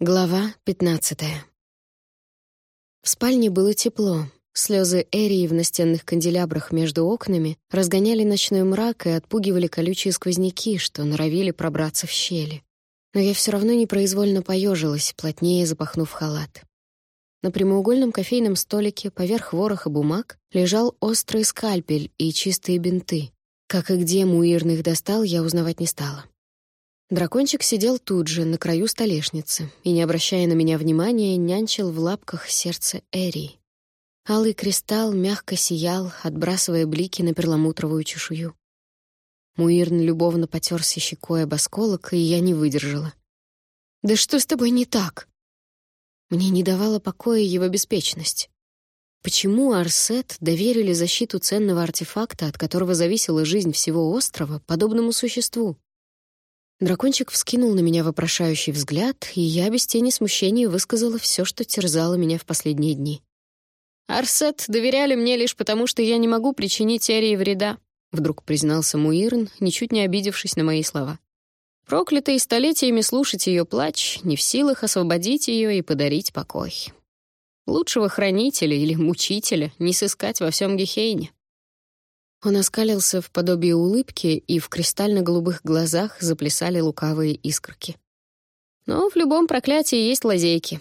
Глава 15 В спальне было тепло. Слезы Эрии в настенных канделябрах между окнами разгоняли ночной мрак и отпугивали колючие сквозняки, что норовили пробраться в щели. Но я все равно непроизвольно поежилась, плотнее запахнув халат. На прямоугольном кофейном столике поверх вороха бумаг лежал острый скальпель и чистые бинты. Как и где Муирн их достал, я узнавать не стала. Дракончик сидел тут же, на краю столешницы, и, не обращая на меня внимания, нянчил в лапках сердце Эри. Алый кристалл мягко сиял, отбрасывая блики на перламутровую чешую. Муирн любовно потерся щекой об осколок, и я не выдержала. «Да что с тобой не так?» Мне не давала покоя его беспечность. Почему Арсет доверили защиту ценного артефакта, от которого зависела жизнь всего острова, подобному существу? Дракончик вскинул на меня вопрошающий взгляд, и я без тени смущения высказала все, что терзало меня в последние дни. «Арсет доверяли мне лишь потому, что я не могу причинить Эрии вреда», вдруг признался Муирн, ничуть не обидевшись на мои слова. Проклятый столетиями слушать ее плач, не в силах освободить ее и подарить покой. Лучшего хранителя или мучителя не сыскать во всем Гехейне. Он оскалился в подобии улыбки, и в кристально-голубых глазах заплясали лукавые искорки. Но в любом проклятии есть лазейки.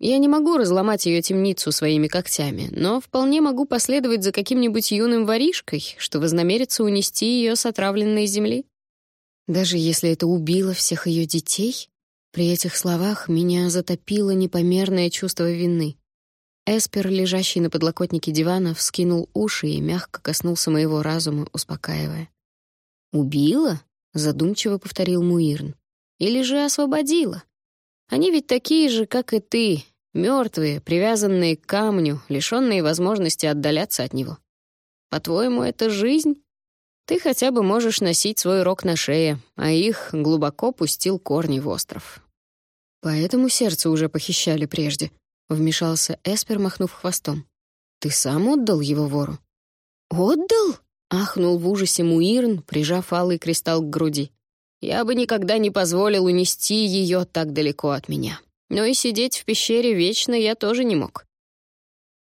Я не могу разломать ее темницу своими когтями, но вполне могу последовать за каким-нибудь юным воришкой, что вознамерится унести ее с отравленной земли. Даже если это убило всех ее детей, при этих словах меня затопило непомерное чувство вины. Эспер, лежащий на подлокотнике дивана, вскинул уши и мягко коснулся моего разума, успокаивая. «Убила?» — задумчиво повторил Муирн. «Или же освободила? Они ведь такие же, как и ты, мертвые, привязанные к камню, лишённые возможности отдаляться от него. По-твоему, это жизнь? Ты хотя бы можешь носить свой рог на шее, а их глубоко пустил корни в остров. Поэтому сердце уже похищали прежде», Вмешался Эспер, махнув хвостом. «Ты сам отдал его вору?» «Отдал?» — ахнул в ужасе Муирн, прижав алый кристалл к груди. «Я бы никогда не позволил унести ее так далеко от меня. Но и сидеть в пещере вечно я тоже не мог».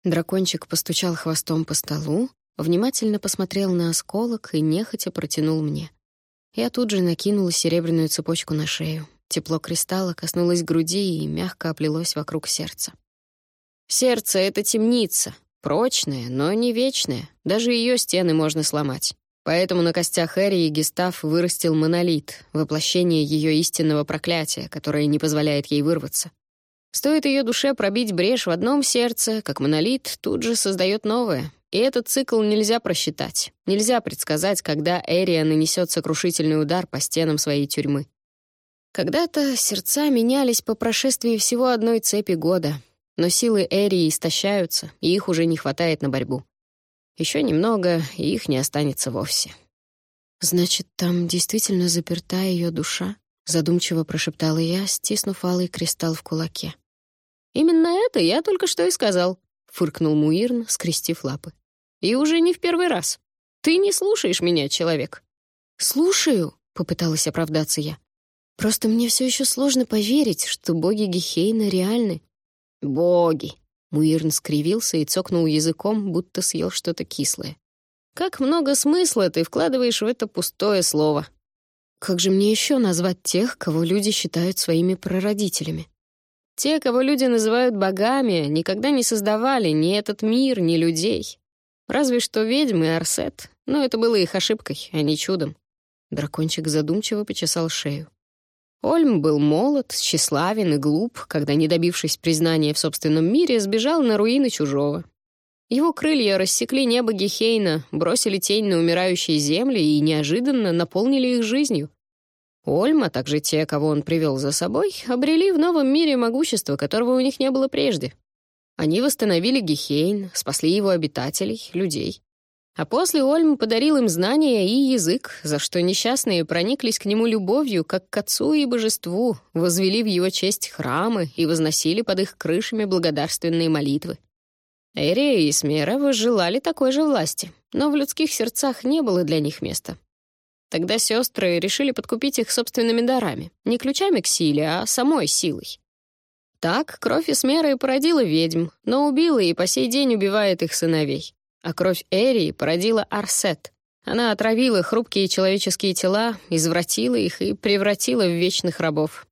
Дракончик постучал хвостом по столу, внимательно посмотрел на осколок и нехотя протянул мне. Я тут же накинула серебряную цепочку на шею. Тепло кристалла коснулось груди и мягко оплелось вокруг сердца. Сердце — это темница, прочная, но не вечная. Даже ее стены можно сломать. Поэтому на костях Эри и Гестав вырастил монолит, воплощение ее истинного проклятия, которое не позволяет ей вырваться. Стоит ее душе пробить брешь в одном сердце, как монолит тут же создает новое. И этот цикл нельзя просчитать. Нельзя предсказать, когда Эрия нанесет сокрушительный удар по стенам своей тюрьмы. Когда-то сердца менялись по прошествии всего одной цепи года, но силы Эрии истощаются, и их уже не хватает на борьбу. Еще немного, и их не останется вовсе. «Значит, там действительно заперта ее душа?» — задумчиво прошептала я, стиснув алый кристалл в кулаке. «Именно это я только что и сказал», — фыркнул Муирн, скрестив лапы. «И уже не в первый раз. Ты не слушаешь меня, человек». «Слушаю», — попыталась оправдаться я. «Просто мне все еще сложно поверить, что боги Гехейна реальны «Боги!» Муирн скривился и цокнул языком, будто съел что-то кислое. «Как много смысла ты вкладываешь в это пустое слово!» «Как же мне еще назвать тех, кого люди считают своими прародителями?» «Те, кого люди называют богами, никогда не создавали ни этот мир, ни людей. Разве что ведьмы и Арсет, но это было их ошибкой, а не чудом». Дракончик задумчиво почесал шею. Ольм был молод, тщеславен и глуп, когда, не добившись признания в собственном мире, сбежал на руины чужого. Его крылья рассекли небо Гехейна, бросили тень на умирающие земли и неожиданно наполнили их жизнью. Ольм, а также те, кого он привел за собой, обрели в новом мире могущество, которого у них не было прежде. Они восстановили Гехейн, спасли его обитателей, людей. А после Ольм подарил им знания и язык, за что несчастные прониклись к нему любовью, как к отцу и божеству, возвели в его честь храмы и возносили под их крышами благодарственные молитвы. Эрия и Смера возжелали такой же власти, но в людских сердцах не было для них места. Тогда сестры решили подкупить их собственными дарами, не ключами к силе, а самой силой. Так, кровь Эсмеры породила ведьм, но убила и по сей день убивает их сыновей. А кровь Эрии породила Арсет. Она отравила хрупкие человеческие тела, извратила их и превратила в вечных рабов.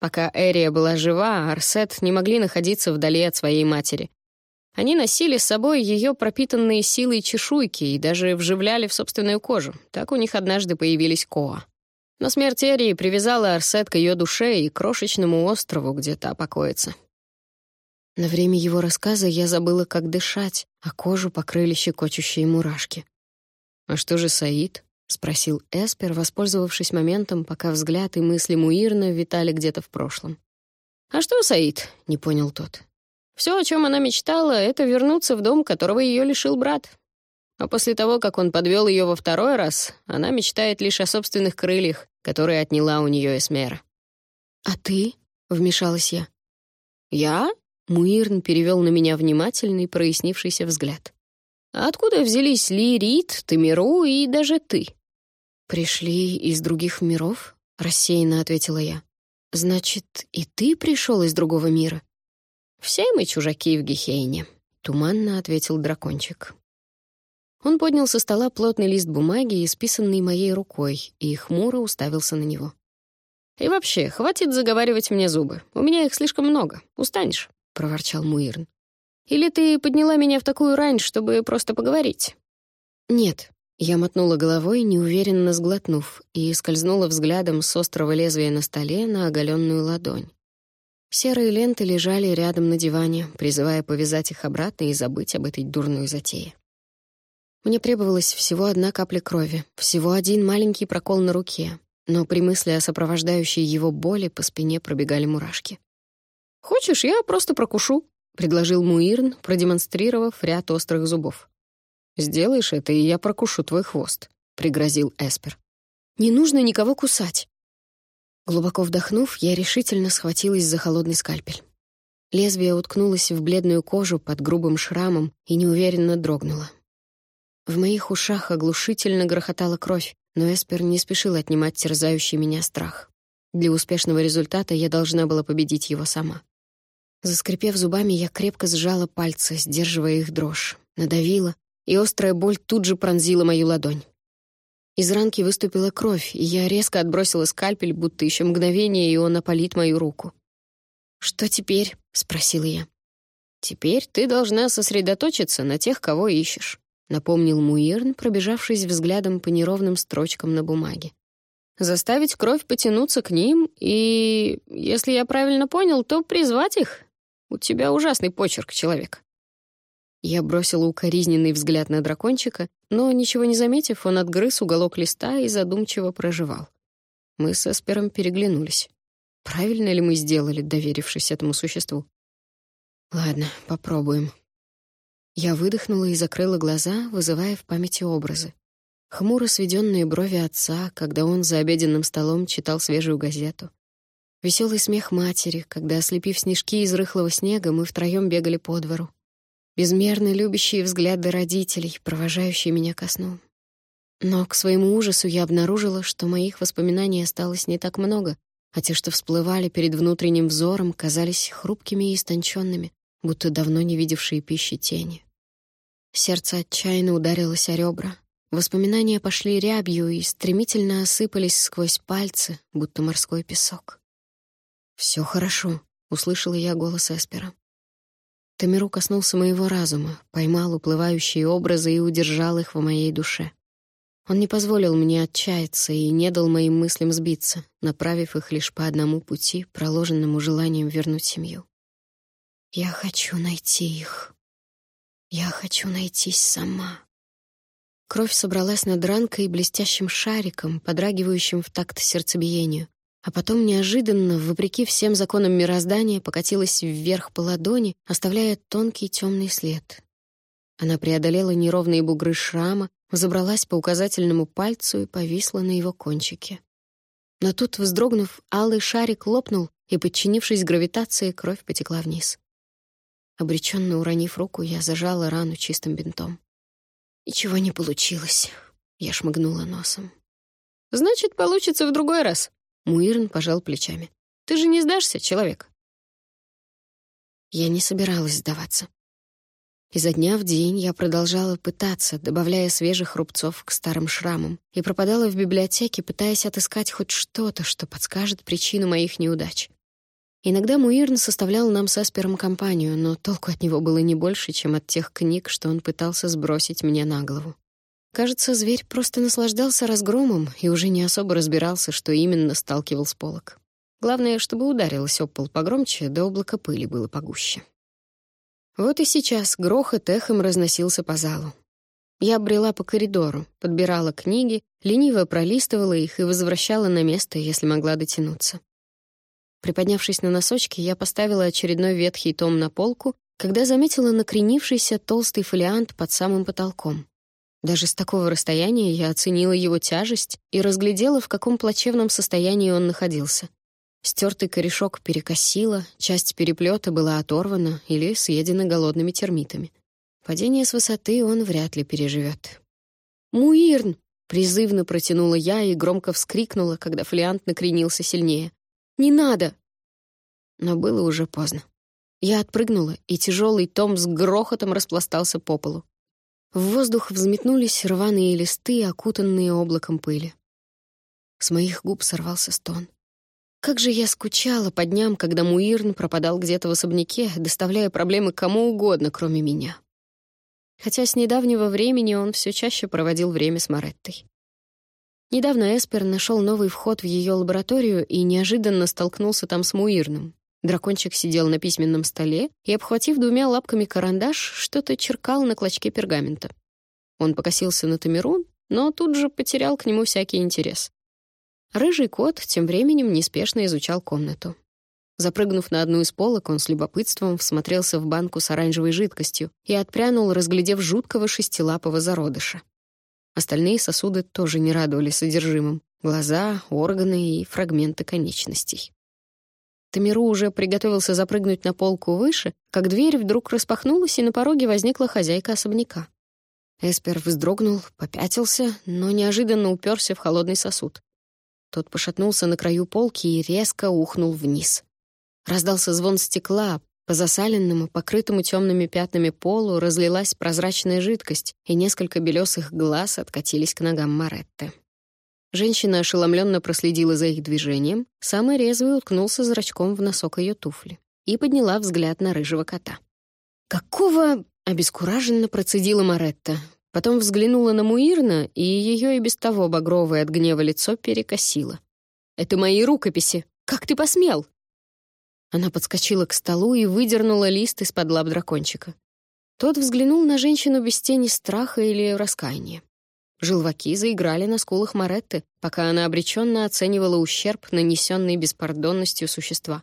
Пока Эрия была жива, Арсет не могли находиться вдали от своей матери. Они носили с собой ее пропитанные силой чешуйки и даже вживляли в собственную кожу. Так у них однажды появились Коа. Но смерть Эрии привязала Арсет к ее душе и крошечному острову, где та покоится. На время его рассказа я забыла, как дышать, а кожу покрыли щекочущие мурашки. «А что же Саид?» — спросил Эспер, воспользовавшись моментом, пока взгляд и мысли Муирна витали где-то в прошлом. «А что Саид?» — не понял тот. Все, о чем она мечтала, — это вернуться в дом, которого ее лишил брат. А после того, как он подвел ее во второй раз, она мечтает лишь о собственных крыльях, которые отняла у нее Эсмера. «А ты?» — вмешалась я. «Я?» — Муирн перевел на меня внимательный, прояснившийся взгляд. «А откуда взялись Ли, Рид, Тамиру и даже ты?» «Пришли из других миров?» — рассеянно ответила я. «Значит, и ты пришел из другого мира?» «Все мы чужаки в Гехейне», — туманно ответил дракончик. Он поднял со стола плотный лист бумаги, исписанный моей рукой, и хмуро уставился на него. «И вообще, хватит заговаривать мне зубы. У меня их слишком много. Устанешь?» — проворчал Муирн. «Или ты подняла меня в такую рань, чтобы просто поговорить?» «Нет». Я мотнула головой, неуверенно сглотнув, и скользнула взглядом с острого лезвия на столе на оголенную ладонь. Серые ленты лежали рядом на диване, призывая повязать их обратно и забыть об этой дурной затее. Мне требовалась всего одна капля крови, всего один маленький прокол на руке, но при мысли о сопровождающей его боли по спине пробегали мурашки. «Хочешь, я просто прокушу?» — предложил Муирн, продемонстрировав ряд острых зубов. «Сделаешь это, и я прокушу твой хвост», — пригрозил Эспер. «Не нужно никого кусать». Глубоко вдохнув, я решительно схватилась за холодный скальпель. Лезвие уткнулось в бледную кожу под грубым шрамом и неуверенно дрогнуло. В моих ушах оглушительно грохотала кровь, но Эспер не спешил отнимать терзающий меня страх. Для успешного результата я должна была победить его сама. Заскрипев зубами, я крепко сжала пальцы, сдерживая их дрожь, надавила, и острая боль тут же пронзила мою ладонь. Из ранки выступила кровь, и я резко отбросила скальпель, будто еще мгновение, и он опалит мою руку. «Что теперь?» — спросила я. «Теперь ты должна сосредоточиться на тех, кого ищешь. — напомнил Муирн, пробежавшись взглядом по неровным строчкам на бумаге. «Заставить кровь потянуться к ним и, если я правильно понял, то призвать их. У тебя ужасный почерк, человек». Я бросила укоризненный взгляд на дракончика, но, ничего не заметив, он отгрыз уголок листа и задумчиво проживал. Мы с Эспером переглянулись. Правильно ли мы сделали, доверившись этому существу? «Ладно, попробуем», я выдохнула и закрыла глаза, вызывая в памяти образы. Хмуро сведенные брови отца, когда он за обеденным столом читал свежую газету. Веселый смех матери, когда, ослепив снежки из рыхлого снега, мы втроем бегали по двору. Безмерно любящие взгляды родителей, провожающие меня ко сну. Но к своему ужасу я обнаружила, что моих воспоминаний осталось не так много, а те, что всплывали перед внутренним взором, казались хрупкими и истонченными, будто давно не видевшие пищи тени. Сердце отчаянно ударилось о ребра. Воспоминания пошли рябью и стремительно осыпались сквозь пальцы, будто морской песок. «Все хорошо», — услышала я голос Эспера. Тамиру коснулся моего разума, поймал уплывающие образы и удержал их в моей душе. Он не позволил мне отчаяться и не дал моим мыслям сбиться, направив их лишь по одному пути, проложенному желанием вернуть семью. «Я хочу найти их», я хочу найтись сама. Кровь собралась над ранкой блестящим шариком, подрагивающим в такт сердцебиению, а потом неожиданно, вопреки всем законам мироздания, покатилась вверх по ладони, оставляя тонкий темный след. Она преодолела неровные бугры шрама, взобралась по указательному пальцу и повисла на его кончике. Но тут, вздрогнув, алый шарик лопнул, и, подчинившись гравитации, кровь потекла вниз. Обреченно уронив руку, я зажала рану чистым бинтом. Ничего не получилось. Я шмыгнула носом. «Значит, получится в другой раз». Муирн пожал плечами. «Ты же не сдашься, человек?» Я не собиралась сдаваться. Изо дня в день я продолжала пытаться, добавляя свежих рубцов к старым шрамам, и пропадала в библиотеке, пытаясь отыскать хоть что-то, что подскажет причину моих неудач. Иногда Муирн составлял нам с Эспером компанию, но толку от него было не больше, чем от тех книг, что он пытался сбросить мне на голову. Кажется, зверь просто наслаждался разгромом и уже не особо разбирался, что именно сталкивал с полок. Главное, чтобы ударилось об пол погромче, да облако пыли было погуще. Вот и сейчас грохот эхом разносился по залу. Я брела по коридору, подбирала книги, лениво пролистывала их и возвращала на место, если могла дотянуться. Приподнявшись на носочки, я поставила очередной ветхий том на полку, когда заметила накренившийся толстый фолиант под самым потолком. Даже с такого расстояния я оценила его тяжесть и разглядела, в каком плачевном состоянии он находился. Стертый корешок перекосило, часть переплета была оторвана или съедена голодными термитами. Падение с высоты он вряд ли переживет. «Муирн!» — призывно протянула я и громко вскрикнула, когда фолиант накренился сильнее. Не надо!» Но было уже поздно. Я отпрыгнула, и тяжелый том с грохотом распластался по полу. В воздух взметнулись рваные листы, окутанные облаком пыли. С моих губ сорвался стон. Как же я скучала по дням, когда Муирн пропадал где-то в особняке, доставляя проблемы кому угодно, кроме меня. Хотя с недавнего времени он все чаще проводил время с Мареттой. Недавно Эспер нашел новый вход в ее лабораторию и неожиданно столкнулся там с Муирным. Дракончик сидел на письменном столе и, обхватив двумя лапками карандаш, что-то черкал на клочке пергамента. Он покосился на Тамирун, но тут же потерял к нему всякий интерес. Рыжий кот тем временем неспешно изучал комнату. Запрыгнув на одну из полок, он с любопытством всмотрелся в банку с оранжевой жидкостью и отпрянул, разглядев жуткого шестилапого зародыша. Остальные сосуды тоже не радовали содержимым. Глаза, органы и фрагменты конечностей. Тамиру уже приготовился запрыгнуть на полку выше, как дверь вдруг распахнулась, и на пороге возникла хозяйка особняка. Эспер вздрогнул, попятился, но неожиданно уперся в холодный сосуд. Тот пошатнулся на краю полки и резко ухнул вниз. Раздался звон стекла, по засаленному, покрытому темными пятнами полу разлилась прозрачная жидкость, и несколько белесых глаз откатились к ногам Маретты. Женщина ошеломленно проследила за их движением, самый резвый уткнулся зрачком в носок ее туфли и подняла взгляд на рыжего кота. «Какого...» — обескураженно процедила Маретта. Потом взглянула на Муирна, и ее и без того багровое от гнева лицо перекосило. «Это мои рукописи! Как ты посмел?» Она подскочила к столу и выдернула лист из-под лап дракончика. Тот взглянул на женщину без тени страха или раскаяния. Желваки заиграли на скулах Маретты, пока она обреченно оценивала ущерб, нанесенный беспардонностью существа.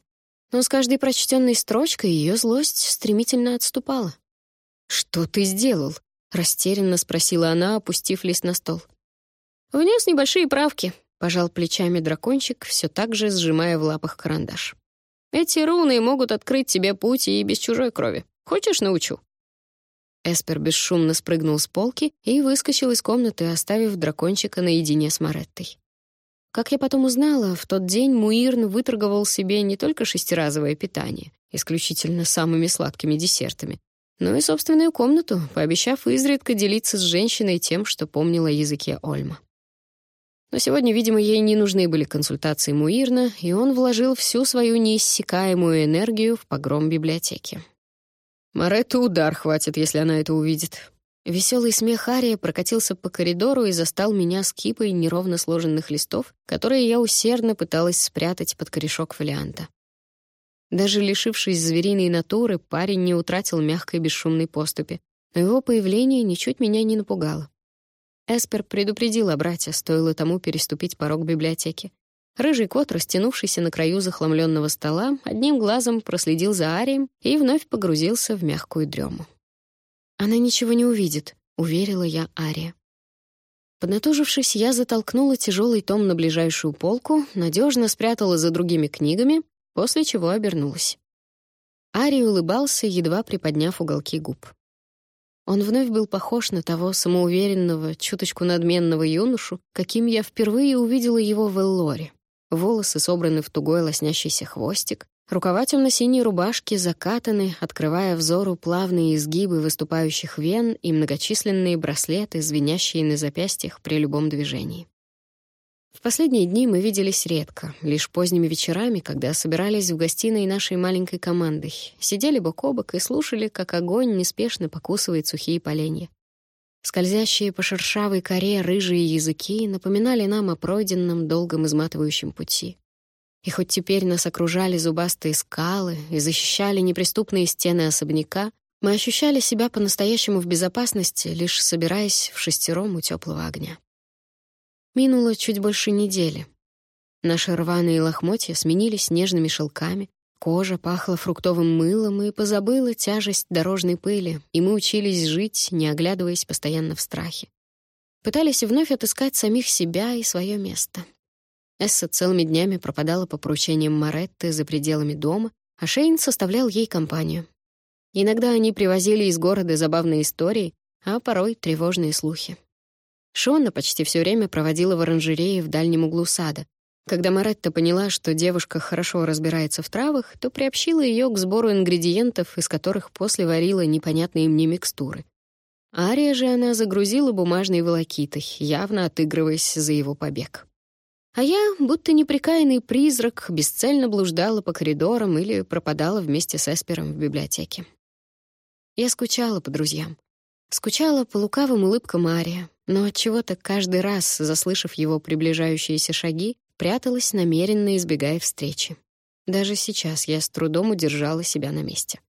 Но с каждой прочтенной строчкой ее злость стремительно отступала. «Что ты сделал?» — растерянно спросила она, опустив лист на стол. «Внес небольшие правки», — пожал плечами дракончик, все так же сжимая в лапах карандаш. Эти руны могут открыть тебе путь и без чужой крови. Хочешь, научу?» Эспер бесшумно спрыгнул с полки и выскочил из комнаты, оставив дракончика наедине с Мареттой. Как я потом узнала, в тот день Муирн выторговал себе не только шестиразовое питание, исключительно самыми сладкими десертами, но и собственную комнату, пообещав изредка делиться с женщиной тем, что помнила о языке Ольма. Но сегодня, видимо, ей не нужны были консультации Муирна, и он вложил всю свою неиссякаемую энергию в погром библиотеки. Марету удар хватит, если она это увидит. Веселый смех Ария прокатился по коридору и застал меня с кипой неровно сложенных листов, которые я усердно пыталась спрятать под корешок фолианта. Даже лишившись звериной натуры, парень не утратил мягкой бесшумной поступи, но его появление ничуть меня не напугало. Эспер предупредила братья, стоило тому переступить порог библиотеки. Рыжий кот, растянувшийся на краю захламленного стола, одним глазом проследил за Арием и вновь погрузился в мягкую дрему. «Она ничего не увидит», — уверила я Ария. Поднатужившись, я затолкнула тяжелый том на ближайшую полку, надежно спрятала за другими книгами, после чего обернулась. Арий улыбался, едва приподняв уголки губ. Он вновь был похож на того самоуверенного, чуточку надменного юношу, каким я впервые увидела его в Эллоре. Волосы собраны в тугой лоснящийся хвостик, Рукава темно-синей рубашки закатаны, открывая взору плавные изгибы выступающих вен и многочисленные браслеты, звенящие на запястьях при любом движении. В последние дни мы виделись редко, лишь поздними вечерами, когда собирались в гостиной нашей маленькой командой, сидели бок о бок и слушали, как огонь неспешно покусывает сухие поленья. Скользящие по шершавой коре рыжие языки напоминали нам о пройденном долгом изматывающем пути. И хоть теперь нас окружали зубастые скалы и защищали неприступные стены особняка, мы ощущали себя по-настоящему в безопасности, лишь собираясь в шестером у теплого огня. Минуло чуть больше недели. Наши рваные лохмотья сменились нежными шелками, кожа пахла фруктовым мылом и позабыла тяжесть дорожной пыли, и мы учились жить, не оглядываясь постоянно в страхе. Пытались вновь отыскать самих себя и свое место. Эсса целыми днями пропадала по поручениям Маретты за пределами дома, а Шейн составлял ей компанию. Иногда они привозили из города забавные истории, а порой тревожные слухи. Шона почти все время проводила в оранжерее в дальнем углу сада. Когда Маретта поняла, что девушка хорошо разбирается в травах, то приобщила ее к сбору ингредиентов, из которых после варила непонятные мне микстуры. Ария же она загрузила бумажной волокитой, явно отыгрываясь за его побег. А я, будто неприкаянный призрак, бесцельно блуждала по коридорам или пропадала вместе с Эспером в библиотеке. Я скучала по друзьям. Скучала по лукавым улыбкам Ария, но от чего то каждый раз, заслышав его приближающиеся шаги, пряталась, намеренно избегая встречи. Даже сейчас я с трудом удержала себя на месте.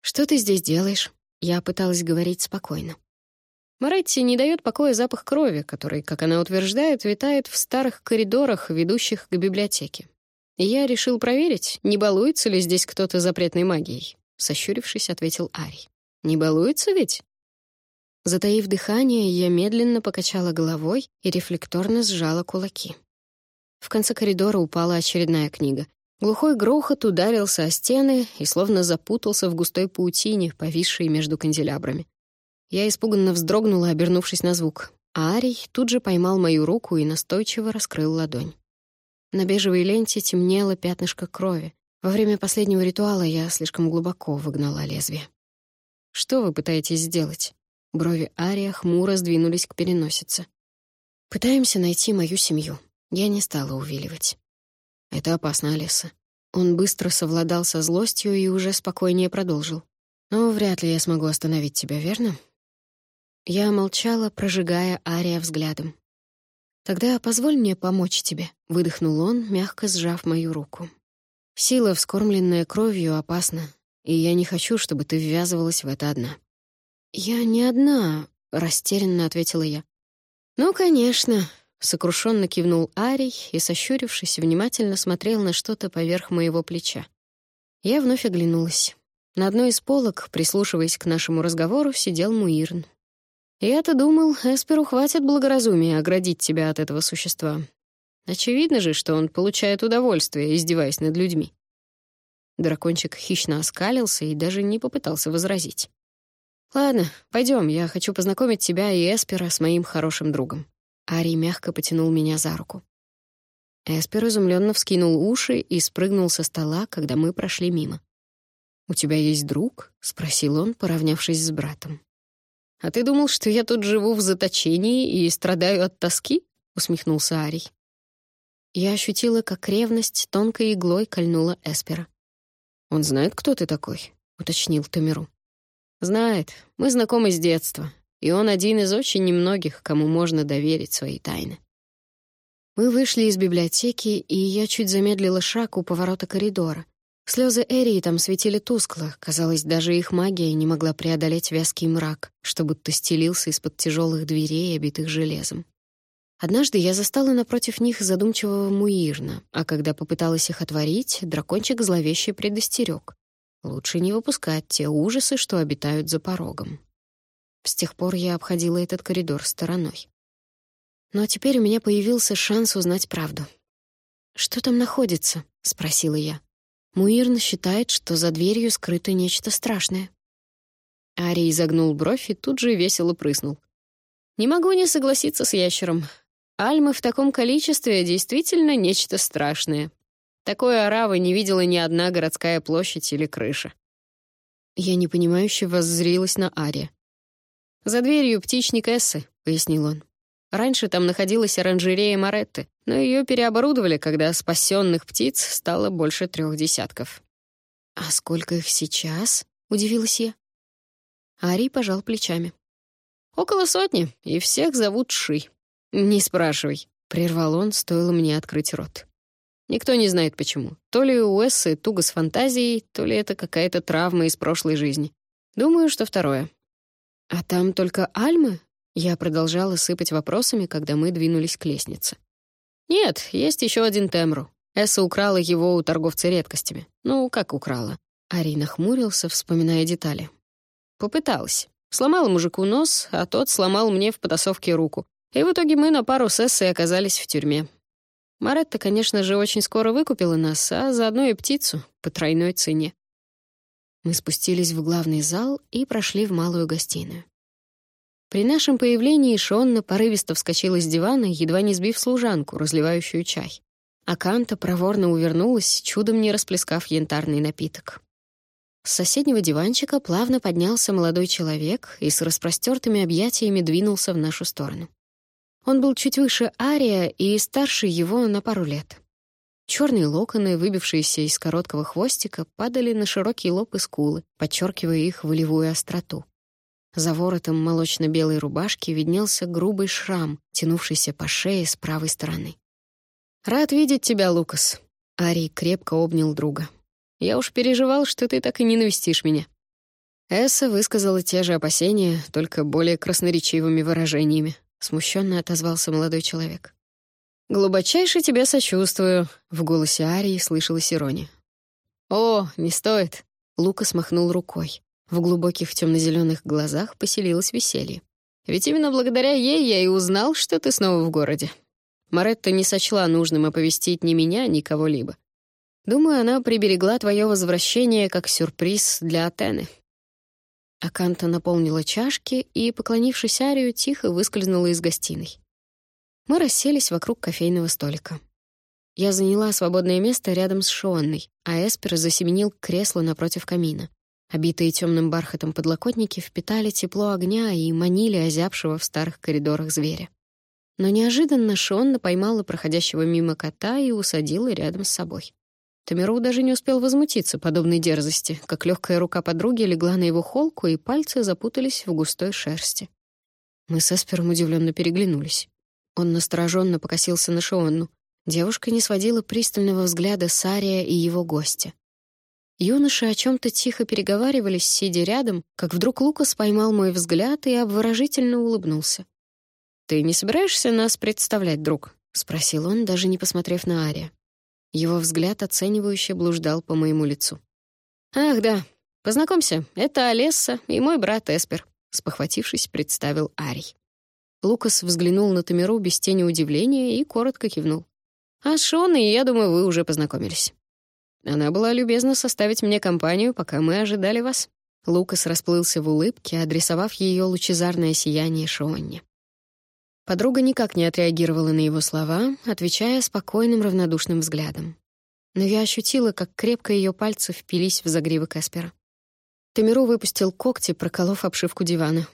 «Что ты здесь делаешь?» Я пыталась говорить спокойно. Моретти не дает покоя запах крови, который, как она утверждает, витает в старых коридорах, ведущих к библиотеке. И я решил проверить, не балуется ли здесь кто-то запретной магией. Сощурившись, ответил Ари. «Не балуется ведь?» Затаив дыхание, я медленно покачала головой и рефлекторно сжала кулаки. В конце коридора упала очередная книга. Глухой грохот ударился о стены и словно запутался в густой паутине, повисшей между канделябрами. Я испуганно вздрогнула, обернувшись на звук, а Арий тут же поймал мою руку и настойчиво раскрыл ладонь. На бежевой ленте темнело пятнышко крови. Во время последнего ритуала я слишком глубоко выгнала лезвие. «Что вы пытаетесь сделать?» Брови Ария хмуро сдвинулись к переносице. «Пытаемся найти мою семью». Я не стала увиливать. «Это опасно, Алиса». Он быстро совладал со злостью и уже спокойнее продолжил. «Но вряд ли я смогу остановить тебя, верно?» Я молчала, прожигая Ария взглядом. «Тогда позволь мне помочь тебе», — выдохнул он, мягко сжав мою руку. «Сила, вскормленная кровью, опасна, и я не хочу, чтобы ты ввязывалась в это одна». «Я не одна», — растерянно ответила я. «Ну, конечно», — сокрушенно кивнул Арий и, сощурившись, внимательно смотрел на что-то поверх моего плеча. Я вновь оглянулась. На одной из полок, прислушиваясь к нашему разговору, сидел Муирн. Я-то думал, Эсперу хватит благоразумия оградить тебя от этого существа. Очевидно же, что он получает удовольствие, издеваясь над людьми. Дракончик хищно оскалился и даже не попытался возразить. «Ладно, пойдем, я хочу познакомить тебя и Эспера с моим хорошим другом». Ари мягко потянул меня за руку. Эспер изумленно вскинул уши и спрыгнул со стола, когда мы прошли мимо. «У тебя есть друг?» — спросил он, поравнявшись с братом. «А ты думал, что я тут живу в заточении и страдаю от тоски?» — усмехнулся Арий. Я ощутила, как ревность тонкой иглой кольнула Эспера. «Он знает, кто ты такой?» — уточнил Тамиру. «Знает. Мы знакомы с детства, и он один из очень немногих, кому можно доверить свои тайны». Мы вышли из библиотеки, и я чуть замедлила шаг у поворота коридора. Слезы Эрии там светили тускло, казалось, даже их магия не могла преодолеть вязкий мрак, что будто стелился из-под тяжелых дверей, обитых железом. Однажды я застала напротив них задумчивого Муирна, а когда попыталась их отворить, дракончик зловеще предостерег. Лучше не выпускать те ужасы, что обитают за порогом. С тех пор я обходила этот коридор стороной. Но теперь у меня появился шанс узнать правду. «Что там находится?» — спросила я. Муирн считает, что за дверью скрыто нечто страшное. Ари изогнул бровь и тут же весело прыснул. «Не могу не согласиться с ящером. Альмы в таком количестве действительно нечто страшное. Такой оравы не видела ни одна городская площадь или крыша. Я непонимающе воззрилась на Ари. «За дверью птичник Эссы», — пояснил он. «Раньше там находилась оранжерея Моретты, но ее переоборудовали, когда спасенных птиц стало больше трех десятков». «А сколько их сейчас?» — удивилась я. Ари пожал плечами. «Около сотни, и всех зовут Ши». «Не спрашивай», — прервал он, стоило мне открыть рот. Никто не знает почему. То ли у Эссы туго с фантазией, то ли это какая-то травма из прошлой жизни. Думаю, что второе. «А там только альмы?» Я продолжала сыпать вопросами, когда мы двинулись к лестнице. «Нет, есть еще один Темру. Эсса украла его у торговца редкостями. Ну, как украла?» Ари нахмурился, вспоминая детали. «Попыталась. Сломала мужику нос, а тот сломал мне в потасовке руку. И в итоге мы на пару с Эссой оказались в тюрьме. Маретта, конечно же, очень скоро выкупила нас, а заодно и птицу по тройной цене. Мы спустились в главный зал и прошли в малую гостиную. При нашем появлении Шонна порывисто вскочила с дивана, едва не сбив служанку, разливающую чай. А Канта проворно увернулась, чудом не расплескав янтарный напиток. С соседнего диванчика плавно поднялся молодой человек и с распростертыми объятиями двинулся в нашу сторону. Он был чуть выше Ария и старше его на пару лет. Черные локоны, выбившиеся из короткого хвостика, падали на широкие лоб и скулы, подчеркивая их волевую остроту. За воротом молочно-белой рубашки виднелся грубый шрам, тянувшийся по шее с правой стороны. «Рад видеть тебя, Лукас», — Арий крепко обнял друга. «Я уж переживал, что ты так и не навестишь меня». Эсса высказала те же опасения, только более красноречивыми выражениями. Смущенно отозвался молодой человек. «Глубочайше тебе сочувствую», — в голосе Арии слышалась ирония. «О, не стоит», — Лука смахнул рукой. В глубоких темно-зеленых глазах поселилось веселье. «Ведь именно благодаря ей я и узнал, что ты снова в городе. Маретта не сочла нужным оповестить ни меня, ни кого-либо. Думаю, она приберегла твое возвращение как сюрприз для Атены». Аканта наполнила чашки и, поклонившись Арию, тихо выскользнула из гостиной. Мы расселись вокруг кофейного столика. Я заняла свободное место рядом с Шонной, а Эспер засеменил к креслу напротив камина. Обитые темным бархатом подлокотники впитали тепло огня и манили озябшего в старых коридорах зверя. Но неожиданно Шонна поймала проходящего мимо кота и усадила рядом с собой. Тамиру даже не успел возмутиться подобной дерзости, как легкая рука подруги легла на его холку, и пальцы запутались в густой шерсти. Мы с Эспером удивленно переглянулись. Он настороженно покосился на Шионну. Девушка не сводила пристального взгляда Сария и его гостя. Юноши о чем то тихо переговаривались, сидя рядом, как вдруг Лукас поймал мой взгляд и обворожительно улыбнулся. «Ты не собираешься нас представлять, друг?» — спросил он, даже не посмотрев на Ария. Его взгляд оценивающе блуждал по моему лицу. «Ах, да. Познакомься, это Олесса и мой брат Эспер», — спохватившись, представил Арий. Лукас взглянул на Тамиру без тени удивления и коротко кивнул. «А с Шоной, я думаю, вы уже познакомились». Она была любезна составить мне компанию, пока мы ожидали вас. Лукас расплылся в улыбке, адресовав ее лучезарное сияние Шонне. Подруга никак не отреагировала на его слова, отвечая спокойным равнодушным взглядом. Но я ощутила, как крепко ее пальцы впились в загривок Эспера. Тамиру выпустил когти, проколов обшивку дивана,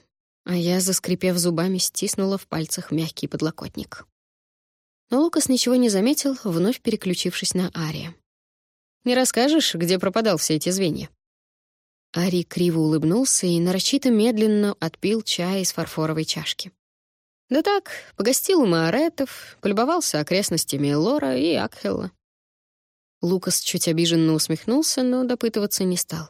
а я, заскрипев зубами, стиснула в пальцах мягкий подлокотник. Но Лукас ничего не заметил, вновь переключившись на Ария. «Не расскажешь, где пропадал все эти звенья?» Ари криво улыбнулся и нарочито медленно отпил чай из фарфоровой чашки. Да так, погостил у Мааретов, полюбовался окрестностями Лора и Акхелла. Лукас чуть обиженно усмехнулся, но допытываться не стал.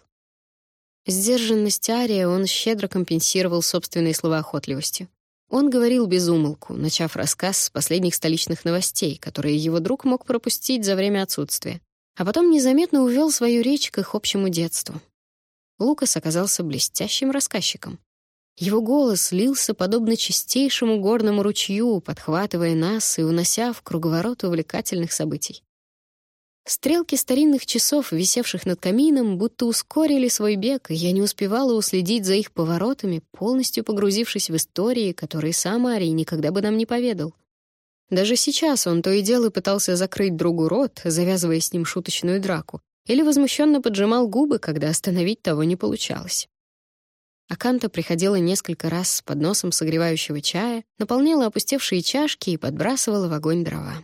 Сдержанность Ария он щедро компенсировал собственной словоохотливостью. Он говорил без умолку, начав рассказ с последних столичных новостей, которые его друг мог пропустить за время отсутствия, а потом незаметно увел свою речь к их общему детству. Лукас оказался блестящим рассказчиком. Его голос лился подобно чистейшему горному ручью, подхватывая нас и унося в круговорот увлекательных событий. Стрелки старинных часов, висевших над камином, будто ускорили свой бег, и я не успевала уследить за их поворотами, полностью погрузившись в истории, которые сам Арий никогда бы нам не поведал. Даже сейчас он то и дело пытался закрыть другу рот, завязывая с ним шуточную драку, или возмущенно поджимал губы, когда остановить того не получалось. Аканта приходила несколько раз с подносом согревающего чая, наполняла опустевшие чашки и подбрасывала в огонь дрова.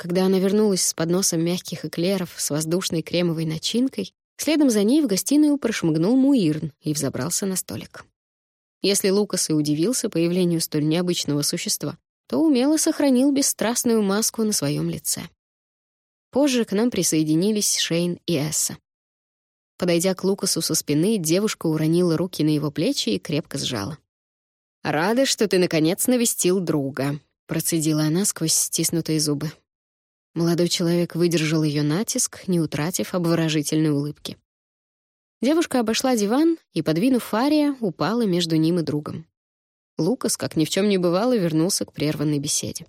Когда она вернулась с подносом мягких эклеров с воздушной кремовой начинкой, следом за ней в гостиную прошмыгнул Муирн и взобрался на столик. Если Лукас и удивился появлению столь необычного существа, то умело сохранил бесстрастную маску на своем лице. Позже к нам присоединились Шейн и Эсса. Подойдя к Лукасу со спины, девушка уронила руки на его плечи и крепко сжала. «Рада, что ты, наконец, навестил друга», — процедила она сквозь стиснутые зубы. Молодой человек выдержал ее натиск, не утратив обворожительной улыбки. Девушка обошла диван и, подвинув Фария, упала между ним и другом. Лукас, как ни в чем не бывало, вернулся к прерванной беседе.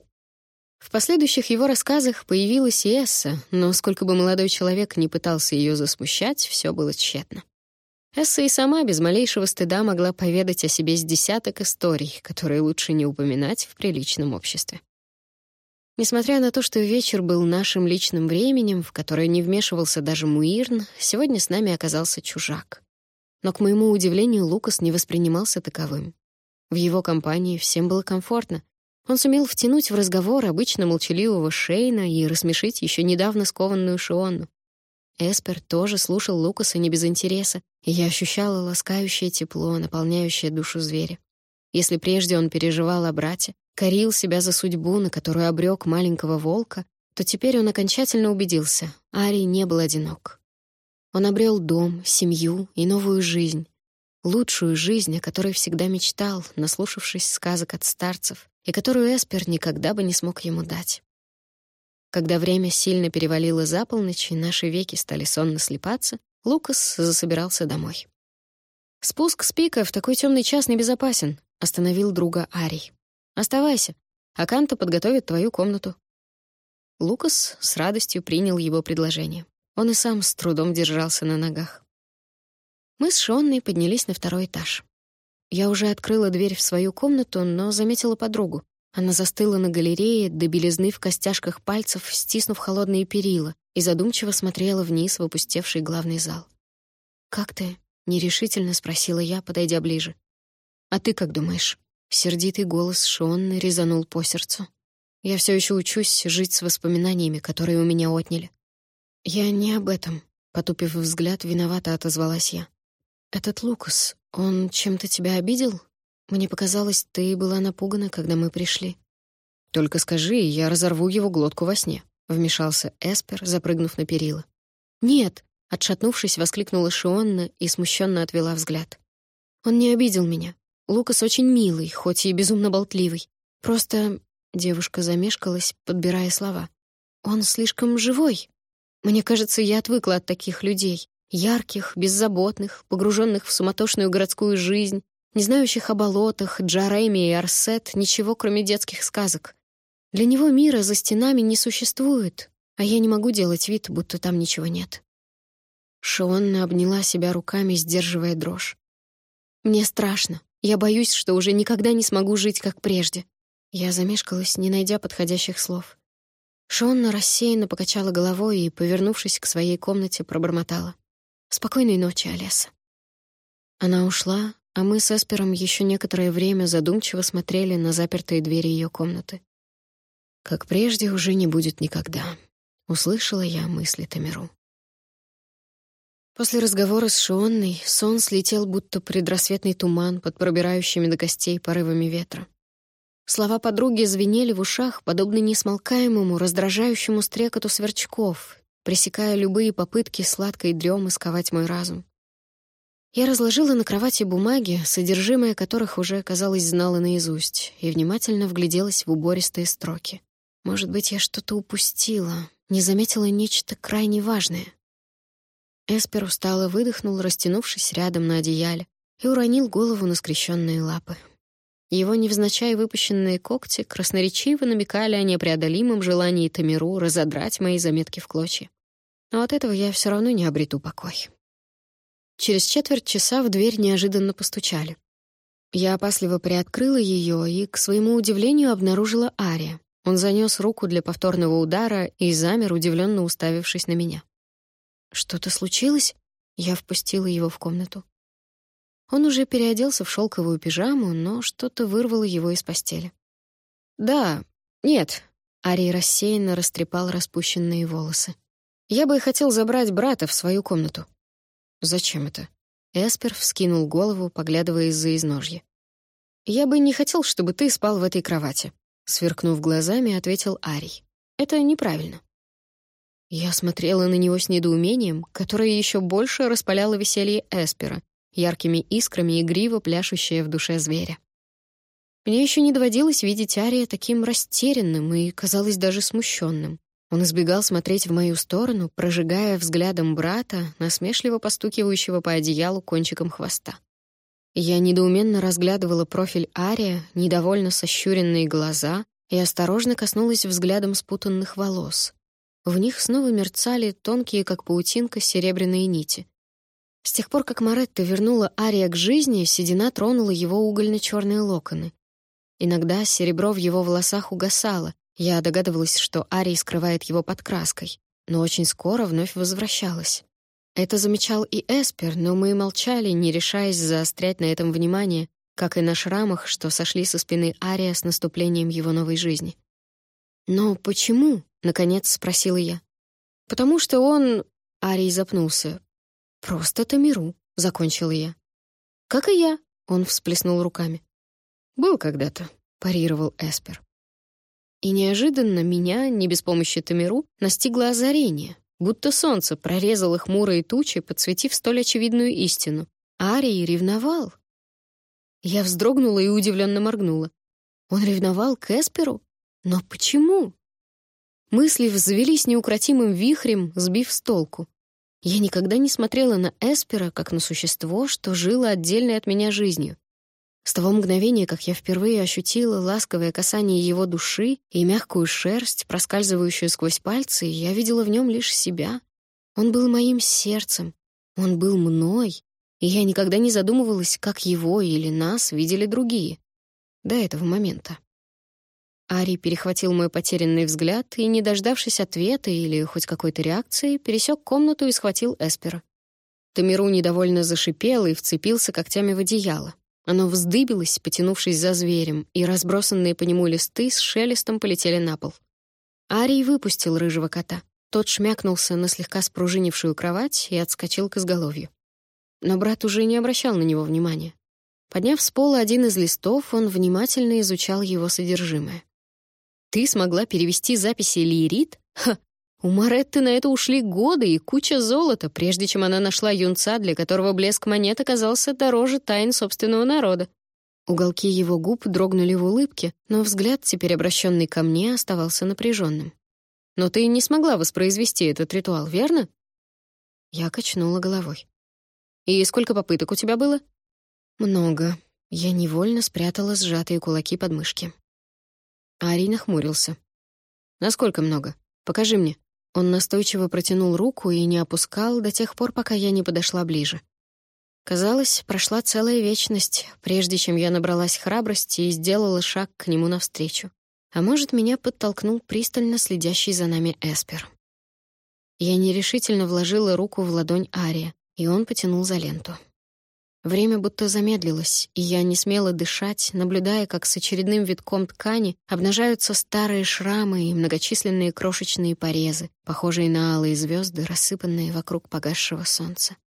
В последующих его рассказах появилась и Эсса, но сколько бы молодой человек не пытался ее засмущать, все было тщетно. Эсса и сама без малейшего стыда могла поведать о себе с десяток историй, которые лучше не упоминать в приличном обществе. Несмотря на то, что вечер был нашим личным временем, в которое не вмешивался даже Муирн, сегодня с нами оказался чужак. Но, к моему удивлению, Лукас не воспринимался таковым. В его компании всем было комфортно. Он сумел втянуть в разговор обычно молчаливого Шейна и рассмешить еще недавно скованную Шионну. Эспер тоже слушал Лукаса не без интереса, и я ощущала ласкающее тепло, наполняющее душу зверя. Если прежде он переживал о брате, корил себя за судьбу, на которую обрек маленького волка, то теперь он окончательно убедился — Арий не был одинок. Он обрел дом, семью и новую жизнь. Лучшую жизнь, о которой всегда мечтал, наслушавшись сказок от старцев, и которую Эспер никогда бы не смог ему дать. Когда время сильно перевалило за полночь и наши веки стали сонно слепаться, Лукас засобирался домой. «Спуск с пика в такой темный час небезопасен», — остановил друга Арий. Оставайся. Аканта подготовит твою комнату». Лукас с радостью принял его предложение. Он и сам с трудом держался на ногах. Мы с Шонной поднялись на второй этаж. Я уже открыла дверь в свою комнату, но заметила подругу. Она застыла на галерее до белизны в костяшках пальцев, стиснув холодные перила, и задумчиво смотрела вниз в опустевший главный зал. «Как ты?» — нерешительно спросила я, подойдя ближе. «А ты как думаешь?» Сердитый голос Шонны резанул по сердцу. Я все еще учусь жить с воспоминаниями, которые у меня отняли. Я не об этом, потупив взгляд, виновато отозвалась я. Этот Лукас, он чем-то тебя обидел? Мне показалось, ты была напугана, когда мы пришли. Только скажи, я разорву его глотку во сне, вмешался Эспер, запрыгнув на перила. Нет, отшатнувшись, воскликнула Шионна и смущенно отвела взгляд. Он не обидел меня. Лукас очень милый, хоть и безумно болтливый. Просто девушка замешкалась, подбирая слова. Он слишком живой. Мне кажется, я отвыкла от таких людей. Ярких, беззаботных, погруженных в суматошную городскую жизнь, не знающих о болотах, Джареми и Арсет, ничего, кроме детских сказок. Для него мира за стенами не существует, а я не могу делать вид, будто там ничего нет. Шионна обняла себя руками, сдерживая дрожь. Мне страшно. Я боюсь, что уже никогда не смогу жить, как прежде. Я замешкалась, не найдя подходящих слов. Шонна рассеянно покачала головой и, повернувшись к своей комнате, пробормотала. «Спокойной ночи, Олеса». Она ушла, а мы с Эспером еще некоторое время задумчиво смотрели на запертые двери ее комнаты. «Как прежде уже не будет никогда», — услышала я мысли Тамиру. После разговора с Шионной сон слетел, будто предрассветный туман под пробирающими до костей порывами ветра. Слова подруги звенели в ушах, подобно несмолкаемому, раздражающему стрекоту сверчков, пресекая любые попытки сладкой дремы сковать мой разум. Я разложила на кровати бумаги, содержимое которых уже, казалось, знала наизусть, и внимательно вгляделась в убористые строки. Может быть, я что-то упустила, не заметила нечто крайне важное. Эспер устало выдохнул, растянувшись рядом на одеяле, и уронил голову на скрещенные лапы. Его невзначай выпущенные когти красноречиво намекали о непреодолимом желании Тамиру разодрать мои заметки в клочья. Но от этого я все равно не обрету покой. Через четверть часа в дверь неожиданно постучали. Я опасливо приоткрыла ее и, к своему удивлению, обнаружила Ария. Он занёс руку для повторного удара и замер, удивлённо уставившись на меня. «Что-то случилось?» Я впустила его в комнату. Он уже переоделся в шелковую пижаму, но что-то вырвало его из постели. «Да, нет», — Арий рассеянно растрепал распущенные волосы. «Я бы хотел забрать брата в свою комнату». «Зачем это?» Эспер вскинул голову, поглядывая из-за изножья. «Я бы не хотел, чтобы ты спал в этой кровати», — сверкнув глазами, ответил Арий. «Это неправильно». Я смотрела на него с недоумением, которое еще больше распаляло веселье Эспера, яркими искрами игриво пляшущее в душе зверя. Мне еще не доводилось видеть Ария таким растерянным и, казалось, даже смущенным. Он избегал смотреть в мою сторону, прожигая взглядом брата, насмешливо постукивающего по одеялу кончиком хвоста. Я недоуменно разглядывала профиль Ария, недовольно сощуренные глаза, и осторожно коснулась взглядом спутанных волос. В них снова мерцали тонкие, как паутинка, серебряные нити. С тех пор, как Маретта вернула Ария к жизни, седина тронула его угольно черные локоны. Иногда серебро в его волосах угасало. Я догадывалась, что Арий скрывает его под краской, но очень скоро вновь возвращалось. Это замечал и Эспер, но мы молчали, не решаясь заострять на этом внимание, как и на шрамах, что сошли со спины Ария с наступлением его новой жизни. «Но почему?» — наконец спросила я. «Потому что он...» — Арий запнулся. «Просто Тамиру», — закончила я. «Как и я», — он всплеснул руками. «Был когда-то», — парировал Эспер. И неожиданно меня, не без помощи Тамиру, настигло озарение, будто солнце прорезало хмурые тучи, подсветив столь очевидную истину. Арий ревновал. Я вздрогнула и удивленно моргнула. Он ревновал к Эсперу? Но почему? Мысли взвелись неукротимым вихрем, сбив с толку. Я никогда не смотрела на Эспера как на существо, что жило отдельной от меня жизнью. С того мгновения, как я впервые ощутила ласковое касание его души и мягкую шерсть, проскальзывающую сквозь пальцы, я видела в нем лишь себя. Он был моим сердцем, он был мной, и я никогда не задумывалась, как его или нас видели другие. До этого момента. Ари перехватил мой потерянный взгляд и, не дождавшись ответа или хоть какой-то реакции, пересек комнату и схватил Эспера. Тамиру недовольно зашипел и вцепился когтями в одеяло. Оно вздыбилось, потянувшись за зверем, и разбросанные по нему листы с шелестом полетели на пол. Арий выпустил рыжего кота. Тот шмякнулся на слегка спружинившую кровать и отскочил к изголовью. Но брат уже не обращал на него внимания. Подняв с пола один из листов, он внимательно изучал его содержимое. Ты смогла перевести записи Лиерит? Ха! У Маретты на это ушли годы и куча золота, прежде чем она нашла юнца, для которого блеск монет оказался дороже тайн собственного народа. Уголки его губ дрогнули в улыбке, но взгляд, теперь обращенный ко мне, оставался напряженным. «Но ты не смогла воспроизвести этот ритуал, верно?» Я качнула головой. «И сколько попыток у тебя было?» «Много». Я невольно спрятала сжатые кулаки под мышки. Ари нахмурился. «Насколько много? Покажи мне». Он настойчиво протянул руку и не опускал до тех пор, пока я не подошла ближе. Казалось, прошла целая вечность, прежде чем я набралась храбрости и сделала шаг к нему навстречу. А может, меня подтолкнул пристально следящий за нами Эспер. Я нерешительно вложила руку в ладонь Ария, и он потянул за ленту. Время будто замедлилось, и я не смела дышать, наблюдая, как с очередным витком ткани обнажаются старые шрамы и многочисленные крошечные порезы, похожие на алые звезды, рассыпанные вокруг погасшего солнца.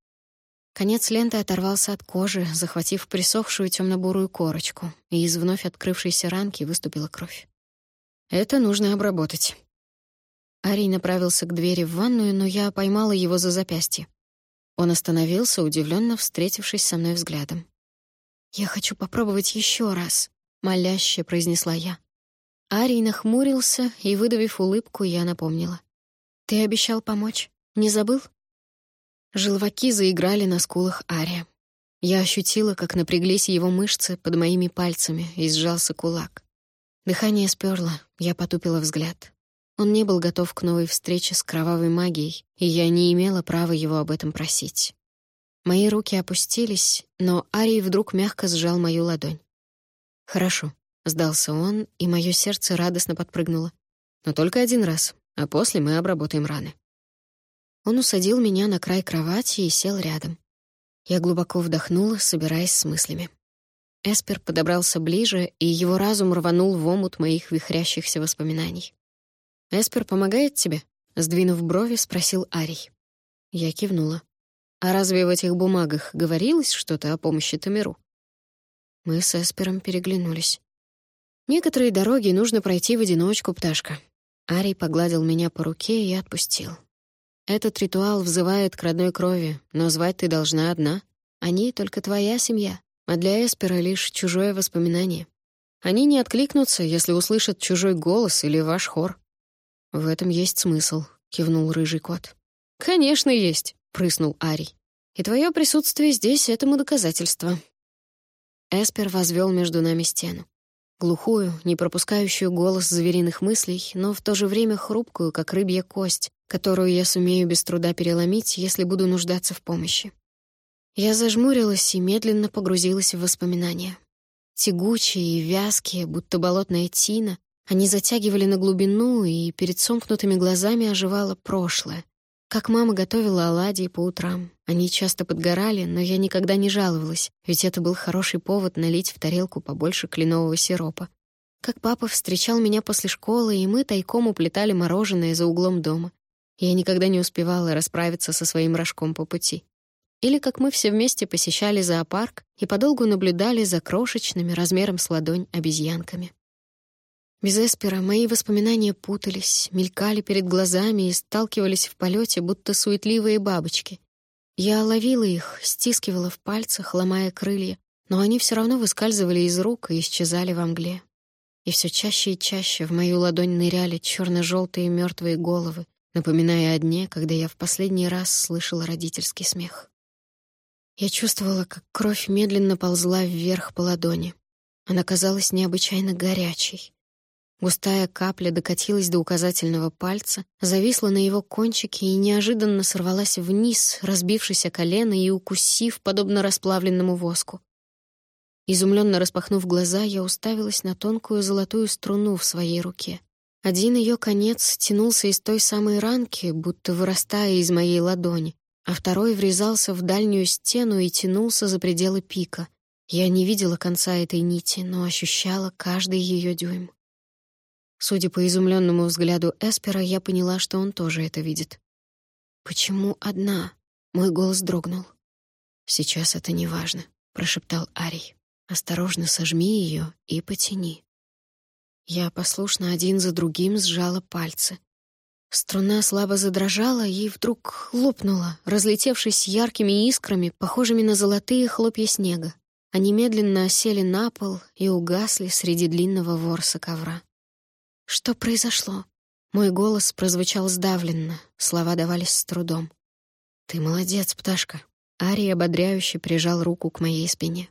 Конец ленты оторвался от кожи, захватив присохшую темно-бурую корочку, и из вновь открывшейся ранки выступила кровь. Это нужно обработать. Арий направился к двери в ванную, но я поймала его за запястье. Он остановился, удивленно встретившись со мной взглядом. «Я хочу попробовать еще раз», — моляще произнесла я. Арий нахмурился, и, выдавив улыбку, я напомнила. «Ты обещал помочь. Не забыл?» Желваки заиграли на скулах Ария. Я ощутила, как напряглись его мышцы под моими пальцами, и сжался кулак. Дыхание сперло, я потупила взгляд. Он не был готов к новой встрече с кровавой магией, и я не имела права его об этом просить. Мои руки опустились, но Арий вдруг мягко сжал мою ладонь. «Хорошо. Сдался он, и мое сердце радостно подпрыгнуло. «Но только один раз, а после мы обработаем раны». Он усадил меня на край кровати и сел рядом. Я глубоко вдохнула, собираясь с мыслями. Эспер подобрался ближе, и его разум рванул в омут моих вихрящихся воспоминаний. «Эспер помогает тебе?» — сдвинув брови, спросил Арий. Я кивнула. «А разве в этих бумагах говорилось что-то о помощи Тамиру?» Мы с Эспером переглянулись. «Некоторые дороги нужно пройти в одиночку, пташка». Арий погладил меня по руке и отпустил. «Этот ритуал взывает к родной крови, но звать ты должна одна. Они — только твоя семья, а для Эспера лишь чужое воспоминание. Они не откликнутся, если услышат чужой голос или ваш хор». «В этом есть смысл», — кивнул рыжий кот. «Конечно есть», — прыснул Арий. «И твое присутствие здесь — этому доказательство». Эспер возвел между нами стену глухую, не пропускающую голос звериных мыслей, но в то же время хрупкую, как рыбья кость, которую я сумею без труда переломить, если буду нуждаться в помощи. Я зажмурилась и медленно погрузилась в воспоминания. Тягучие и вязкие, будто болотная тина, они затягивали на глубину, и перед сомкнутыми глазами оживало прошлое, как мама готовила оладьи по утрам. Они часто подгорали, но я никогда не жаловалась, ведь это был хороший повод налить в тарелку побольше кленового сиропа. Как папа встречал меня после школы, и мы тайком уплетали мороженое за углом дома. Я никогда не успевала расправиться со своим рожком по пути. Или как мы все вместе посещали зоопарк и подолгу наблюдали за крошечными размером с ладонь обезьянками. Без Эспера мои воспоминания путались, мелькали перед глазами и сталкивались в полете, будто суетливые бабочки. Я ловила их, стискивала в пальцах, ломая крылья, но они все равно выскальзывали из рук и исчезали во мгле. И все чаще и чаще в мою ладонь ныряли черно желтые мертвые головы, напоминая о дне, когда я в последний раз слышала родительский смех. Я чувствовала, как кровь медленно ползла вверх по ладони. Она казалась необычайно горячей. Густая капля докатилась до указательного пальца, зависла на его кончике и неожиданно сорвалась вниз, разбившись о колено и укусив, подобно расплавленному воску. Изумленно распахнув глаза, я уставилась на тонкую золотую струну в своей руке. Один ее конец тянулся из той самой ранки, будто вырастая из моей ладони, а второй врезался в дальнюю стену и тянулся за пределы пика. Я не видела конца этой нити, но ощущала каждый ее дюйм. Судя по изумленному взгляду Эспера, я поняла, что он тоже это видит. «Почему одна?» — мой голос дрогнул. «Сейчас это не важно», — прошептал Арий. «Осторожно сожми ее и потяни». Я послушно один за другим сжала пальцы. Струна слабо задрожала и вдруг лопнула, разлетевшись яркими искрами, похожими на золотые хлопья снега. Они медленно осели на пол и угасли среди длинного ворса ковра. Что произошло? Мой голос прозвучал сдавленно, слова давались с трудом. «Ты молодец, пташка». Ария ободряюще прижал руку к моей спине.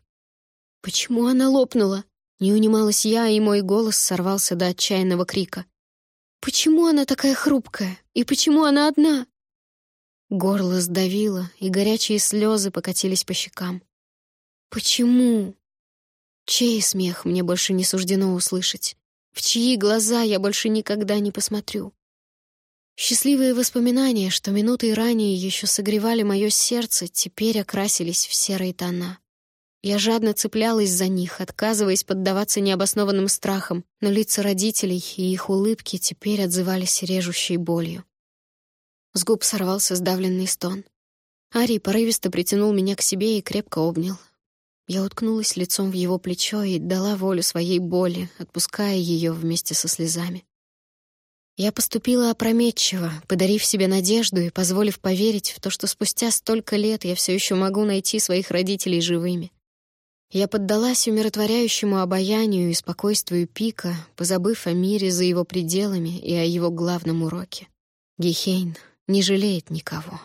«Почему она лопнула?» Не унималась я, и мой голос сорвался до отчаянного крика. «Почему она такая хрупкая? И почему она одна?» Горло сдавило, и горячие слезы покатились по щекам. «Почему?» Чей смех мне больше не суждено услышать? В чьи глаза я больше никогда не посмотрю. Счастливые воспоминания, что минуты ранее еще согревали мое сердце, теперь окрасились в серые тона. Я жадно цеплялась за них, отказываясь поддаваться необоснованным страхам, но лица родителей и их улыбки теперь отзывались режущей болью. С губ сорвался сдавленный стон. Арий порывисто притянул меня к себе и крепко обнял, я уткнулась лицом в его плечо и дала волю своей боли, отпуская ее вместе со слезами. Я поступила опрометчиво, подарив себе надежду и позволив поверить в то, что спустя столько лет я все еще могу найти своих родителей живыми. Я поддалась умиротворяющему обаянию и спокойствию Пика, позабыв о мире за его пределами и о его главном уроке. Гехейн не жалеет никого.